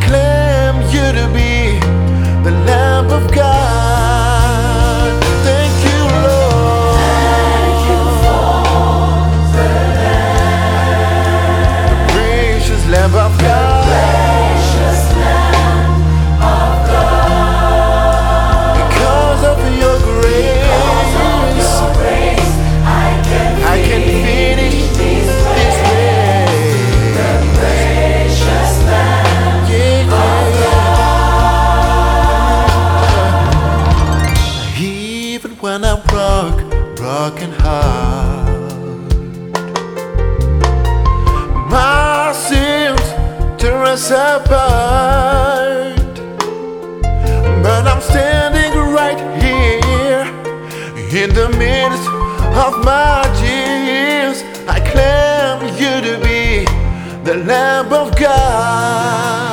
clear years but I'm standing right here in the midst of my tears. I claim you to be the Lamb of God.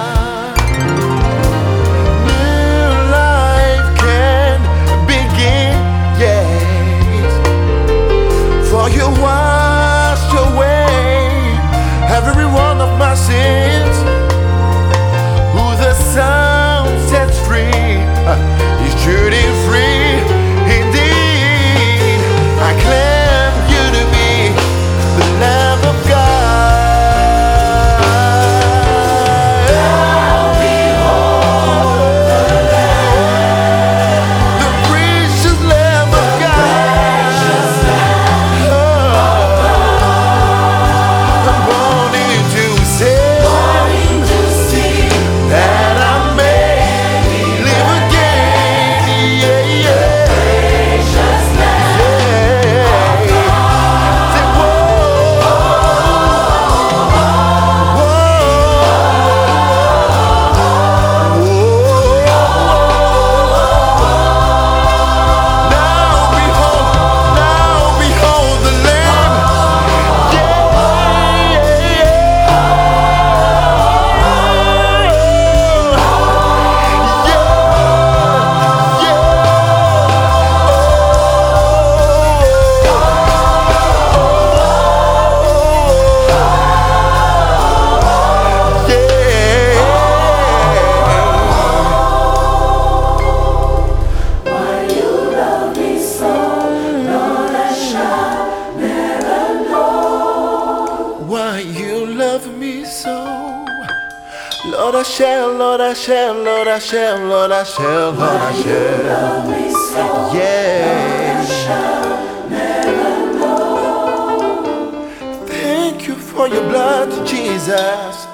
Lord, I shall, Lord, I shall, Lord, I shall, Lord, I shall, Lord, I shall. Yeah. Thank you for your blood, Jesus.